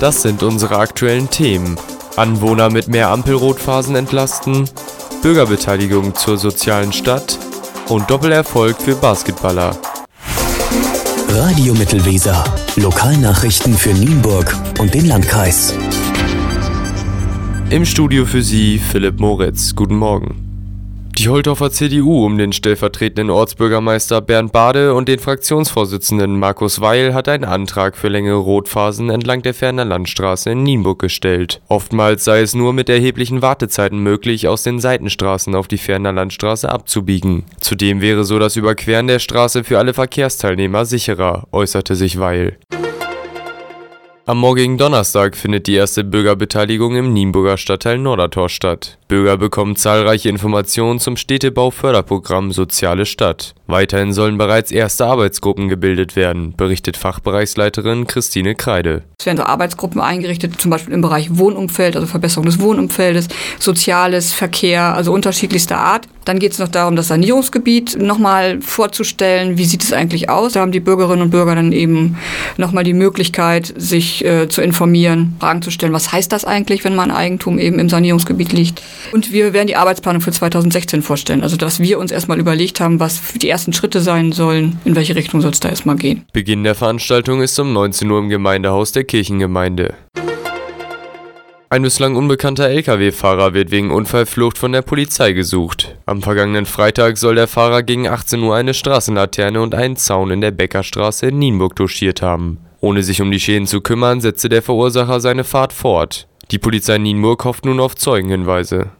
Das sind unsere aktuellen Themen: Anwohner mit mehr Ampelrotphasen entlasten, Bürgerbeteiligung zur sozialen Stadt und Doppelerfolg für Basketballer. Radio Mittelweser. Lokalnachrichten für Nienburg und den Landkreis. Im Studio für Sie Philipp Moritz. Guten Morgen. Die Holdorfer CDU um den stellvertretenden Ortsbürgermeister Bernd Bade und den Fraktionsvorsitzenden Markus Weil hat einen Antrag für längere Rotphasen entlang der Ferner Landstraße in Nienburg gestellt. Oftmals sei es nur mit erheblichen Wartezeiten möglich, aus den Seitenstraßen auf die Ferner Landstraße abzubiegen. Zudem wäre so das Überqueren der Straße für alle Verkehrsteilnehmer sicherer, äußerte sich Weil. Am morgigen Donnerstag findet die erste Bürgerbeteiligung im Nienburger Stadtteil Nordertor statt. Bürger bekommen zahlreiche Informationen zum Städtebauförderprogramm Soziale Stadt. Weiterhin sollen bereits erste Arbeitsgruppen gebildet werden, berichtet Fachbereichsleiterin Christine Kreide. Es werden so Arbeitsgruppen eingerichtet, zum Beispiel im Bereich Wohnumfeld, also Verbesserung des Wohnumfeldes, Soziales, Verkehr, also unterschiedlichster Art. Dann geht es noch darum, das Sanierungsgebiet nochmal vorzustellen. Wie sieht es eigentlich aus? Da haben die Bürgerinnen und Bürger dann eben nochmal die Möglichkeit, sich äh, zu informieren, Fragen zu stellen, was heißt das eigentlich, wenn mein Eigentum eben im Sanierungsgebiet liegt. Und wir werden die Arbeitsplanung für 2016 vorstellen, also dass wir uns erstmal überlegt haben, was für die ersten Schritte sein sollen, in welche Richtung soll es da erstmal gehen. Beginn der Veranstaltung ist um 19 Uhr im Gemeindehaus der Kirchengemeinde. Ein bislang unbekannter Lkw-Fahrer wird wegen Unfallflucht von der Polizei gesucht. Am vergangenen Freitag soll der Fahrer gegen 18 Uhr eine Straßenlaterne und einen Zaun in der Bäckerstraße in Nienburg touchiert haben. Ohne sich um die Schäden zu kümmern, setzte der Verursacher seine Fahrt fort. Die Polizei Nienburg hofft nun auf Zeugenhinweise.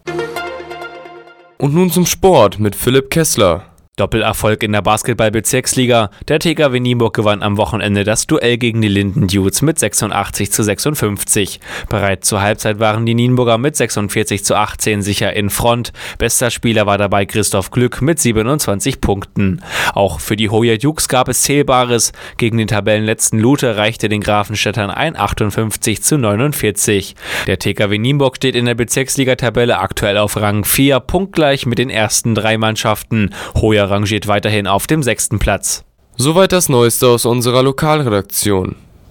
Und nun zum Sport mit Philipp Kessler. Doppelerfolg in der Basketball-Bezirksliga. Der TKW Nienburg gewann am Wochenende das Duell gegen die Linden Dudes mit 86 zu 56. Bereits zur Halbzeit waren die Nienburger mit 46 zu 18 sicher in Front. Bester Spieler war dabei Christoph Glück mit 27 Punkten. Auch für die Hoya Dukes gab es Zählbares. Gegen den Tabellenletzten Lute reichte den Grafenstädtern ein 58 zu 49. Der TKW Nienburg steht in der Bezirksliga-Tabelle aktuell auf Rang 4, punktgleich mit den ersten drei Mannschaften. Hoya rangiert weiterhin auf dem sechsten Platz. Soweit das Neueste aus unserer Lokalredaktion.